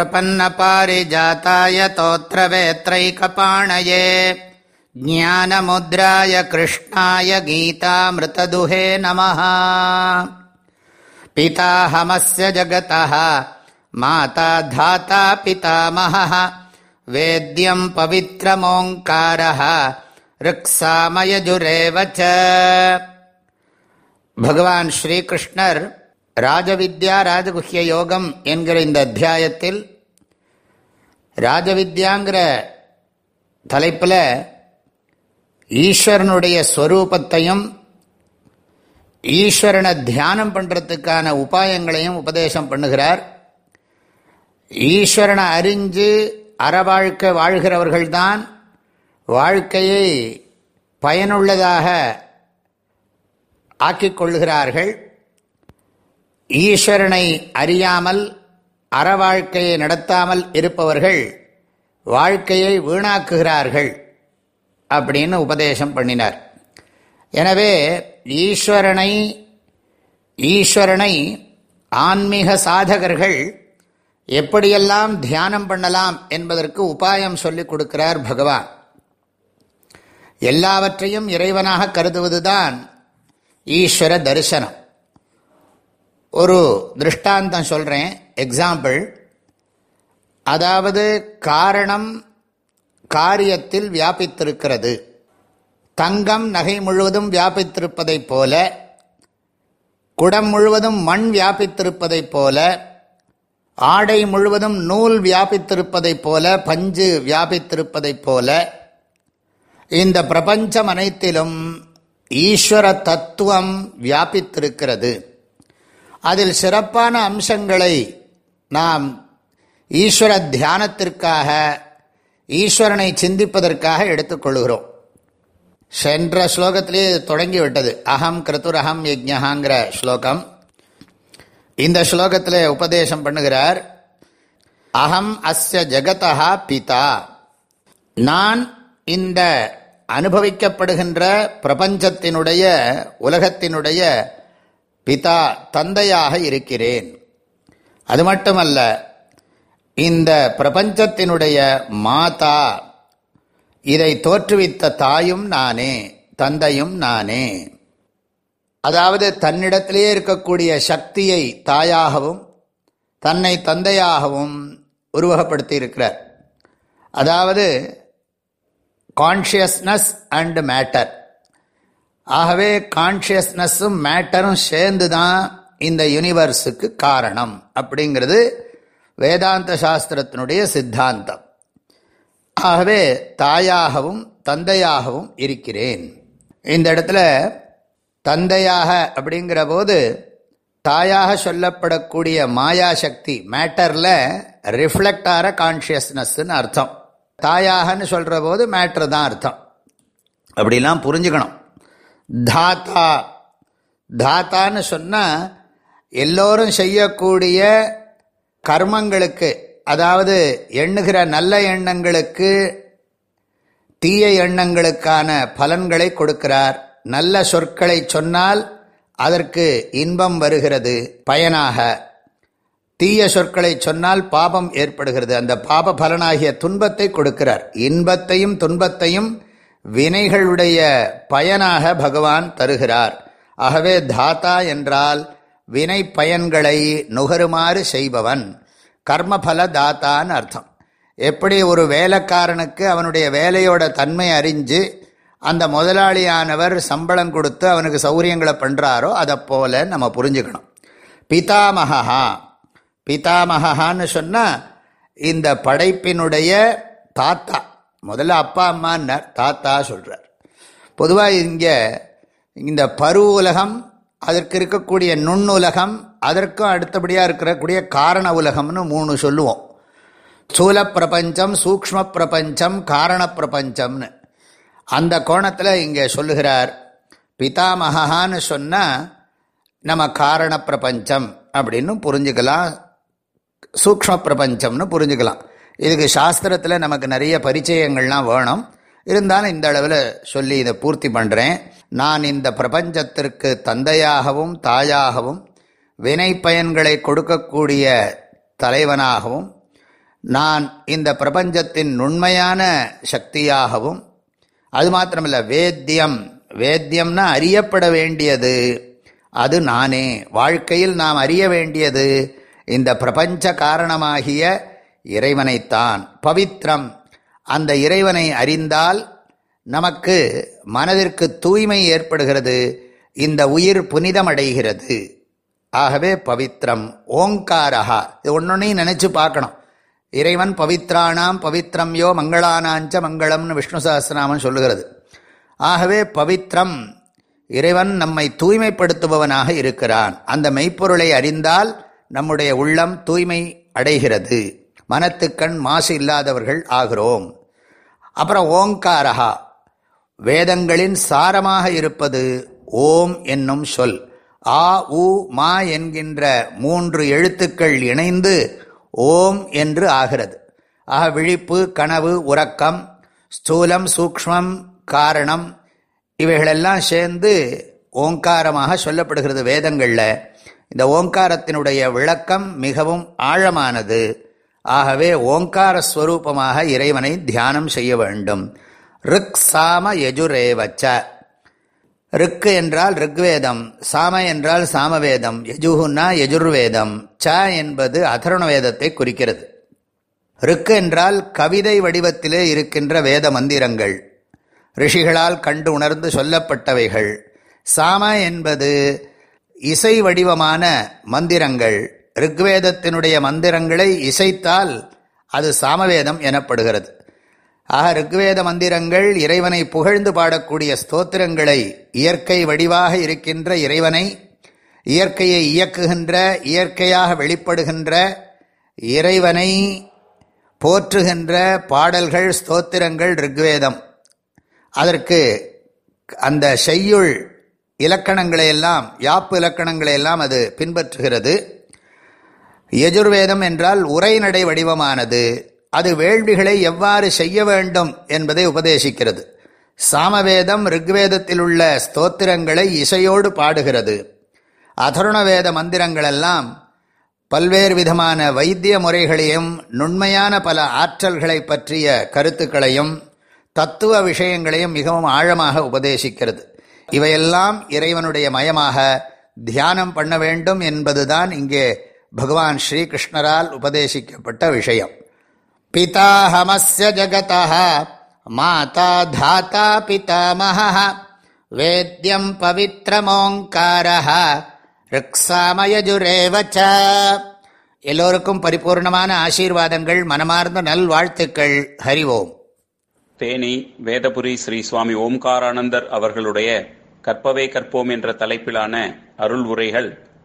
प्रपन्नपारिजाताय तोत्रवेत्रैकपाणये ज्ञानमुद्राय कृष्णाय गीतामृतदुहे नमः पिताहमस्य जगतः माता धाता पितामहः वेद्यं पवित्रमोङ्कारः ऋक्सामयजुरेव च भगवान् श्रीकृष्णर् ராஜவித்யா ராஜகுஹ்ய யோகம் என்கிற இந்த அத்தியாயத்தில் ராஜவித்யாங்கிற தலைப்பில் ஈஸ்வரனுடைய ஸ்வரூபத்தையும் ஈஸ்வரனை தியானம் பண்ணுறதுக்கான உபாயங்களையும் உபதேசம் பண்ணுகிறார். ஈஸ்வரனை அறிஞ்சு அறவாழ்க்கை வாழ்கிறவர்கள்தான் வாழ்க்கையை பயனுள்ளதாக ஆக்கிக் கொள்கிறார்கள் ஈஸ்வரனை அறியாமல் அற வாழ்க்கையை நடத்தாமல் இருப்பவர்கள் வாழ்க்கையை வீணாக்குகிறார்கள் அப்படின்னு உபதேசம் பண்ணினார். எனவே ஈஸ்வரனை ஈஸ்வரனை ஆன்மீக சாதகர்கள் எப்படியெல்லாம் தியானம் பண்ணலாம் என்பதற்கு உபாயம் சொல்லிக் கொடுக்கிறார் பகவான். எல்லாவற்றையும் இறைவனாக கருதுவதுதான் ஈஸ்வர தரிசனம். ஒரு திருஷ்டாந்தம் சொல்கிறேன் எக்ஸாம்பிள் அதாவது காரணம் காரியத்தில் வியாபித்திருக்கிறது. தங்கம் நகை முழுவதும் வியாபித்திருப்பதைப் போல குடம் முழுவதும் மண் வியாபித்திருப்பதைப் போல ஆடை முழுவதும் நூல் வியாபித்திருப்பதைப் போல பஞ்சு வியாபித்திருப்பதைப் போல இந்த பிரபஞ்சம் அனைத்திலும் ஈஸ்வர தத்துவம் வியாபித்திருக்கிறது. அதில் சிறப்பான அம்சங்களை நாம் ஈஸ்வர தியானத்திற்காக ஈஸ்வரனை சிந்திப்பதற்காக எடுத்துக்கொள்கிறோம் சென்ற ஸ்லோகத்திலே தொடங்கிவிட்டது. அகம் கிருத்துரகம் யஜ்யகாங்கிற ஸ்லோகம். இந்த ஸ்லோகத்தில் உபதேசம் பண்ணுகிறார் அகம் அஸ்ய ஜகதா பிதா. நான் இந்த அனுபவிக்கப்படுகின்ற பிரபஞ்சத்தினுடைய உலகத்தினுடைய பிதா தந்தையாக இருக்கிறேன். அது மட்டுமல்ல இந்த பிரபஞ்சத்தினுடைய மாதா இதை தோற்றுவித்த தாயும் நானே தந்தையும் நானே. அதாவது தன்னிடத்திலேயே இருக்கக்கூடிய சக்தியை தாயாகவும் தன்னை தந்தையாகவும் உருவகப்படுத்தி இருக்கிறார் அதாவது கான்ஷியஸ்னஸ் அண்ட் மேட்டர் ஆகவே கான்ஷியஸ்னஸும் மேட்டரும் சேர்ந்து தான் இந்த யூனிவர்ஸுக்கு காரணம் அப்படிங்கிறது வேதாந்த சாஸ்திரத்தினுடைய சித்தாந்தம். ஆகவே தாயாகவும் தந்தையாகவும் இருக்கிறேன். இந்த இடத்துல தந்தையாக அப்படிங்கிற போது தாயாக சொல்லப்படக்கூடிய மாயாசக்தி மேட்டரில் ரிஃப்ளெக்ட் ஆகிற கான்ஷியஸ்னஸ்ன்னு அர்த்தம். தாயாகன்னு சொல்கிற போது மேட்ரு தான் அர்த்தம். அப்படிலாம் புரிஞ்சுக்கணும். தாத்தா. தாத்தான்னு சொன்னால் எல்லோரும் செய்யக்கூடிய கர்மங்களுக்கு அதாவது எண்ணுகிற நல்ல எண்ணங்களுக்கு தீய எண்ணங்களுக்கான பலன்களை கொடுக்கிறார். நல்ல சொற்களை சொன்னால் அதற்கு இன்பம் வருகிறது பயனாக. தீய சொற்களை சொன்னால் பாபம் ஏற்படுகிறது. அந்த பாப பலனாகிய துன்பத்தை கொடுக்கிறார். இன்பத்தையும் துன்பத்தையும் வினைகளுடைய பயனாக பகவான் தருகிறார். ஆகவே தாத்தா என்றால் வினை பயன்களை நுகருமாறு செய்பவன். கர்மபல தாத்தான்னு அர்த்தம். எப்படி ஒரு வேலைக்காரனுக்கு அவனுடைய வேலையோட தன்மை அறிஞ்சு அந்த முதலாளியானவர் சம்பளம் கொடுத்து அவனுக்கு சௌரியங்களை பண்ணுறாரோ அதை போல நம்ம புரிஞ்சுக்கணும். பிதாமகா பிதாமகான்னு சொன்னால் இந்த படைப்பினுடைய தாத்தா. முதல்ல அப்பா அம்மான்னார் தாத்தா சொல்கிறார் பொதுவாக இங்கே இந்த பரு உலகம் அதற்கு இருக்கக்கூடிய நுண்ணுலகம் அதற்கும் அடுத்தபடியாக இருக்கக்கூடிய காரண உலகம்னு மூணு சொல்லுவோம். சூல பிரபஞ்சம் சூக்ம பிரபஞ்சம் காரண பிரபஞ்சம்னு. அந்த கோணத்தில் இங்கே சொல்லுகிறார் பிதாமகான்னு சொன்னால் நம்ம காரண பிரபஞ்சம் அப்படின்னு புரிஞ்சுக்கலாம். சூக்ம பிரபஞ்சம்னு புரிஞ்சுக்கலாம். இதுக்கு சாஸ்திரத்தில் நமக்கு நிறைய பரிச்சயங்கள்லாம் வேணும். இருந்தாலும் இந்த அளவில் சொல்லி இதை பூர்த்தி பண்ணுறேன் நான் இந்த பிரபஞ்சத்திற்கு தந்தையாகவும் தாயாகவும் வினை பயன்களை கொடுக்கக்கூடிய தலைவனாகவும் நான் இந்த பிரபஞ்சத்தின் நுண்மையான சக்தியாகவும் அது மாத்திரமில்ல வேத்தியம். வேத்தியம்னா அறியப்பட வேண்டியது. அது நானே. வாழ்க்கையில் நாம் அறிய வேண்டியது. இந்த பிரபஞ்ச காரணமாகிய இறைவனைத்தான். பவித்ரம். அந்த இறைவனை அறிந்தால் நமக்கு மனதிற்கு தூய்மை ஏற்படுகிறது. இந்த உயிர் புனிதமடைகிறது. ஆகவே பவித்ரம். ஓங்காரஹா. இது ஒன்னொன்னையும் நினைச்சு பார்க்கணும். இறைவன் பவித்ராணாம் பவித்ரம் யோ மங்களானாஞ்ச மங்களம்னு விஷ்ணு சஹஸ்ரநாமன் சொல்லுகிறது. ஆகவே பவித்ரம். இறைவன் நம்மை தூய்மைப்படுத்துபவனாக இருக்கிறான். அந்த மெய்ப்பொருளை அறிந்தால் நம்முடைய உள்ளம் தூய்மை அடைகிறது. மனத்துக்கண் மாசு இல்லாதவர்கள் ஆகிறோம். அப்புறம் ஓங்காரஹா. வேதங்களின் சாரமாக இருப்பது ஓம் என்னும் சொல். ஆ உ மா என்கின்ற மூன்று எழுத்துக்கள் இணைந்து ஓம் என்று ஆகிறது. ஆக விழிப்பு கனவு உறக்கம் ஸ்தூலம் சூக்ஷ்மம் காரணம் இவைகளெல்லாம் சேர்ந்து ஓங்காரமாக சொல்லப்படுகிறது வேதங்களில். இந்த ஓங்காரத்தினுடைய விளக்கம் மிகவும் ஆழமானது. ஆகவே ஓங்கார ஸ்வரூபமாக இறைவனை தியானம் செய்ய வேண்டும். ரிக் சாம யஜுரேவச்ச. ரிக்கு என்றால் ரிக்வேதம் சாம என்றால் சாமவேதம் யஜுகுன்னா யஜுர்வேதம் ச என்பது அதருண வேதத்தை குறிக்கிறது. ரிக்கு என்றால் கவிதை வடிவத்திலே இருக்கின்ற வேத மந்திரங்கள் ரிஷிகளால் கண்டு உணர்ந்து சொல்லப்பட்டவைகள். சாம என்பது இசை வடிவமான மந்திரங்கள் ருக்வேதத்தினுடைய மந்திரங்களை இசைத்தால் அது சாமவேதம் எனப்படுகிறது. ஆக ரிக்வேத மந்திரங்கள் இறைவனை புகழ்ந்து பாடக்கூடிய ஸ்தோத்திரங்களை இயற்கை வடிவாக இருக்கின்ற இறைவனை இயற்கையை இயக்குகின்ற இயற்கையாக வெளிப்படுகின்ற இறைவனை போற்றுகின்ற பாடல்கள் ஸ்தோத்திரங்கள் ரிக்வேதம். அதற்கு அந்த செய்யுள் இலக்கணங்களை எல்லாம் யாப்பு இலக்கணங்களை எல்லாம் அது பின்பற்றுகிறது. யஜுர்வேதம் என்றால் உரைநடை வடிவமானது. அது வேள்விகளை எவ்வாறு செய்ய வேண்டும் என்பதை உபதேசிக்கிறது. சாமவேதம் ரிக்வேதத்தில் உள்ள ஸ்தோத்திரங்களை இசையோடு பாடுகிறது. அதருண வேத மந்திரங்களெல்லாம் பல்வேறு விதமான வைத்திய முறைகளையும் நுண்மையான பல ஆற்றல்களை பற்றிய கருத்துக்களையும் தத்துவ விஷயங்களையும் மிகவும் ஆழமாக உபதேசிக்கிறது. இவையெல்லாம் இறைவனுடைய மயமாக தியானம் பண்ண வேண்டும் என்பதுதான் இங்கே பகவான் ஸ்ரீகிருஷ்ணரால் உபதேசிக்கப்பட்ட விஷயம். பிதாஹமஸ்ய ஜகதா மாதா தாத்தா பிதாமக வேத்யம் பவித்ரமோங்கார ரிக்ஸாமயஜுரேவச்ச எல்லோருக்கும் பரிபூர்ணமான ஆசீர்வாதங்கள் மனமார்ந்த நல்வாழ்த்துக்கள். ஹரிவோம் தேனி வேதபுரி ஸ்ரீ சுவாமி ஓம்காரானந்தர் அவர்களுடைய கற்பவே கற்போம் என்ற தலைப்பிலான அருள் உரைகள்